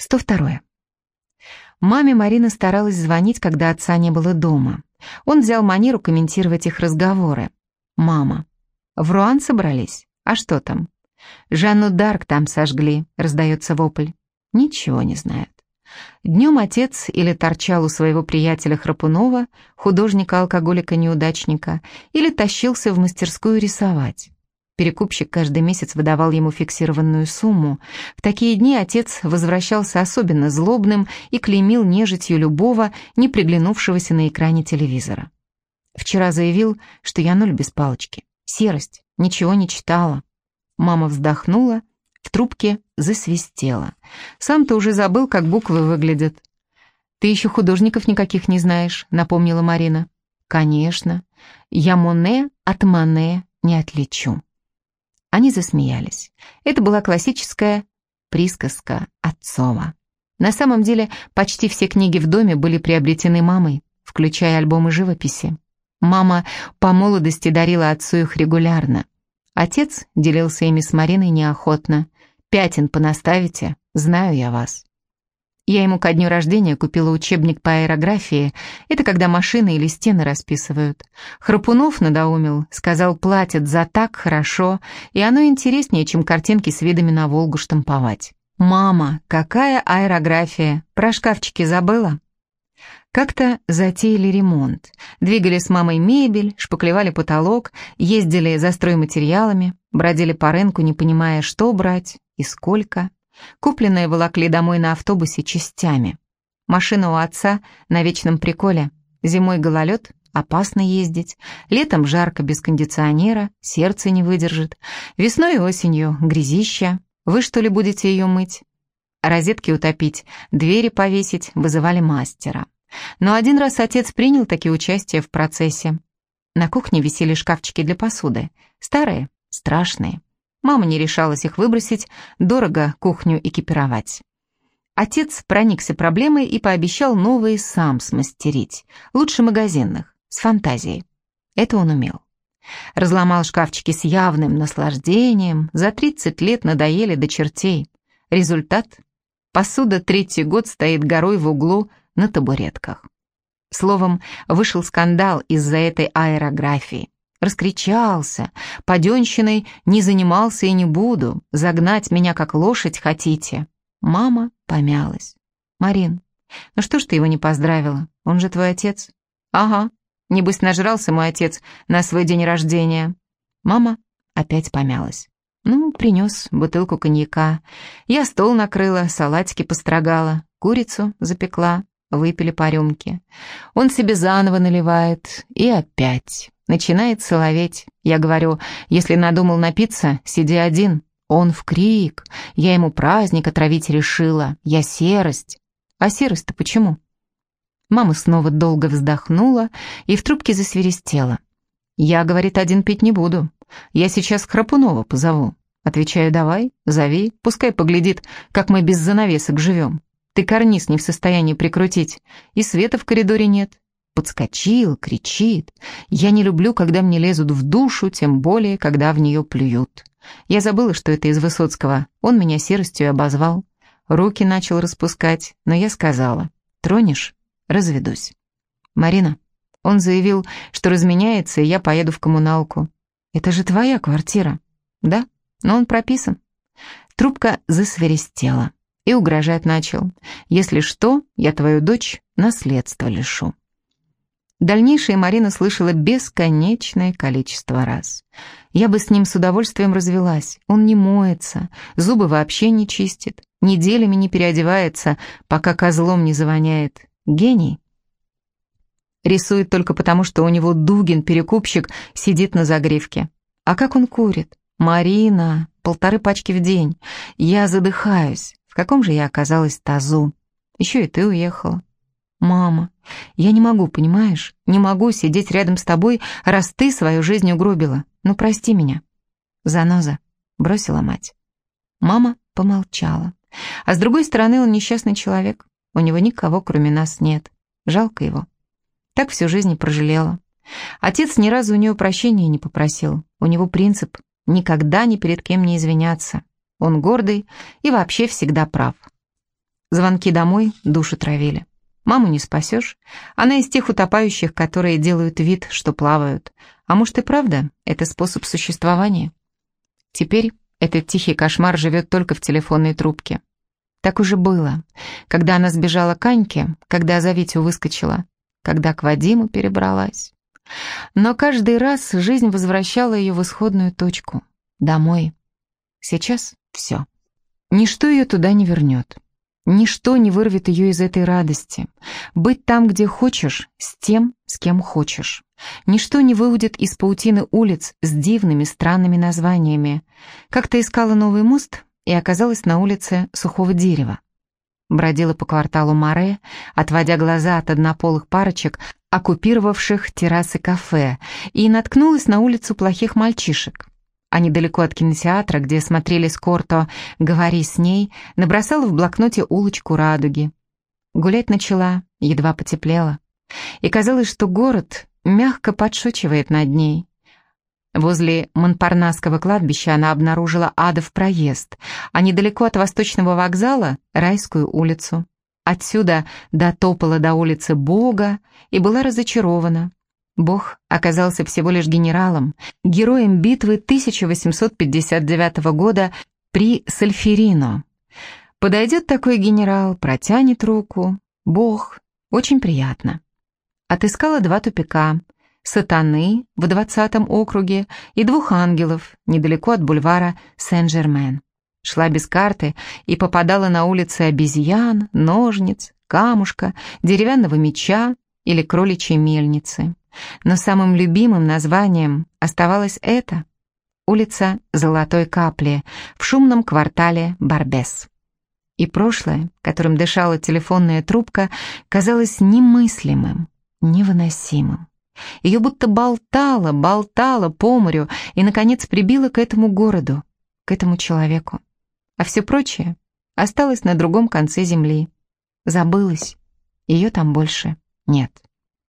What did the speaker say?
102. Маме Марина старалась звонить, когда отца не было дома. Он взял манеру комментировать их разговоры. «Мама, в Руан собрались? А что там?» «Жанну Дарк там сожгли», — раздается вопль. Ничего не знают. Днем отец или торчал у своего приятеля Храпунова, художника-алкоголика-неудачника, или тащился в мастерскую рисовать. Перекупщик каждый месяц выдавал ему фиксированную сумму. В такие дни отец возвращался особенно злобным и клеймил нежитью любого, не приглянувшегося на экране телевизора. Вчера заявил, что я ноль без палочки. Серость, ничего не читала. Мама вздохнула, в трубке засвистела. Сам-то уже забыл, как буквы выглядят. «Ты еще художников никаких не знаешь», — напомнила Марина. «Конечно. Я Моне от Мане не отличу». Они засмеялись. Это была классическая присказка Отцова. На самом деле, почти все книги в доме были приобретены мамой, включая альбомы живописи. Мама по молодости дарила отцу их регулярно. Отец делился ими с Мариной неохотно. «Пятен понаставите, знаю я вас». Я ему ко дню рождения купила учебник по аэрографии. Это когда машины или стены расписывают. Храпунов надоумил, сказал, платят за так хорошо, и оно интереснее, чем картинки с видами на Волгу штамповать. «Мама, какая аэрография? Про шкафчики забыла?» Как-то затеяли ремонт. Двигали с мамой мебель, шпаклевали потолок, ездили за стройматериалами, бродили по рынку, не понимая, что брать и сколько. Купленные волокли домой на автобусе частями. Машина у отца на вечном приколе. Зимой гололед, опасно ездить. Летом жарко без кондиционера, сердце не выдержит. Весной и осенью грязища. Вы что ли будете ее мыть? Розетки утопить, двери повесить, вызывали мастера. Но один раз отец принял такие участие в процессе. На кухне висели шкафчики для посуды. Старые, страшные. Мама не решалась их выбросить, дорого кухню экипировать. Отец проникся проблемой и пообещал новые сам смастерить, лучше магазинных, с фантазией. Это он умел. Разломал шкафчики с явным наслаждением, за 30 лет надоели до чертей. Результат? Посуда третий год стоит горой в углу на табуретках. Словом, вышел скандал из-за этой аэрографии. Раскричался. Паденщиной не занимался и не буду. Загнать меня как лошадь хотите. Мама помялась. Марин, ну что ж ты его не поздравила? Он же твой отец. Ага. Небось нажрался мой отец на свой день рождения. Мама опять помялась. Ну, принес бутылку коньяка. Я стол накрыла, салатики построгала, курицу запекла, выпили по рюмке. Он себе заново наливает и опять. Начинает соловеть. Я говорю, если надумал напиться, сиди один. Он в крик. Я ему праздник отравить решила. Я серость. А серость-то почему? Мама снова долго вздохнула и в трубке засверестела. Я, говорит, один пить не буду. Я сейчас Храпунова позову. Отвечаю, давай, зови, пускай поглядит, как мы без занавесок живем. Ты карниз не в состоянии прикрутить, и света в коридоре нет, Подскочил, кричит. Я не люблю, когда мне лезут в душу, тем более, когда в нее плюют. Я забыла, что это из Высоцкого. Он меня серостью обозвал. Руки начал распускать, но я сказала, тронешь — разведусь. Марина, он заявил, что разменяется, и я поеду в коммуналку. Это же твоя квартира. Да, но он прописан. Трубка засверестела и угрожать начал. Если что, я твою дочь наследство лишу. Дальнейшее Марина слышала бесконечное количество раз. Я бы с ним с удовольствием развелась. Он не моется, зубы вообще не чистит, неделями не переодевается, пока козлом не завоняет. Гений. Рисует только потому, что у него Дугин, перекупщик, сидит на загривке. А как он курит? Марина, полторы пачки в день. Я задыхаюсь. В каком же я оказалась тазу? Еще и ты уехала. «Мама, я не могу, понимаешь? Не могу сидеть рядом с тобой, раз ты свою жизнь угробила. Ну, прости меня». «Заноза», — бросила мать. Мама помолчала. А с другой стороны, он несчастный человек. У него никого, кроме нас, нет. Жалко его. Так всю жизнь и прожалела. Отец ни разу у нее прощения не попросил. У него принцип — никогда ни перед кем не извиняться. Он гордый и вообще всегда прав. Звонки домой душу травили. Маму не спасешь. Она из тех утопающих, которые делают вид, что плавают. А может и правда, это способ существования. Теперь этот тихий кошмар живет только в телефонной трубке. Так уже было, когда она сбежала к Аньке, когда за Витю выскочила, когда к Вадиму перебралась. Но каждый раз жизнь возвращала ее в исходную точку, домой. Сейчас все. Ничто ее туда не вернет. Ничто не вырвет ее из этой радости. Быть там, где хочешь, с тем, с кем хочешь. Ничто не выудит из паутины улиц с дивными странными названиями. Как-то искала новый мост и оказалась на улице сухого дерева. Бродила по кварталу Море, отводя глаза от однополых парочек, оккупировавших террасы кафе, и наткнулась на улицу плохих мальчишек а недалеко от кинотеатра, где смотрели Скорто «Говори с ней», набросала в блокноте улочку радуги. Гулять начала, едва потеплело. И казалось, что город мягко подшучивает над ней. Возле Монпарнасского кладбища она обнаружила адов проезд, а недалеко от Восточного вокзала — Райскую улицу. Отсюда дотопала до улицы Бога и была разочарована. Бог оказался всего лишь генералом, героем битвы 1859 года при Сальферино. Подойдет такой генерал, протянет руку. Бог. Очень приятно. Отыскала два тупика. Сатаны в 20 округе и двух ангелов недалеко от бульвара Сен-Жермен. Шла без карты и попадала на улицы обезьян, ножниц, камушка, деревянного меча или кроличьей мельницы. Но самым любимым названием оставалось это — улица Золотой Капли в шумном квартале Барбес. И прошлое, которым дышала телефонная трубка, казалось немыслимым, невыносимым. Ее будто болтало, болтало по морю и, наконец, прибило к этому городу, к этому человеку. А все прочее осталось на другом конце земли. Забылось. Ее там больше нет.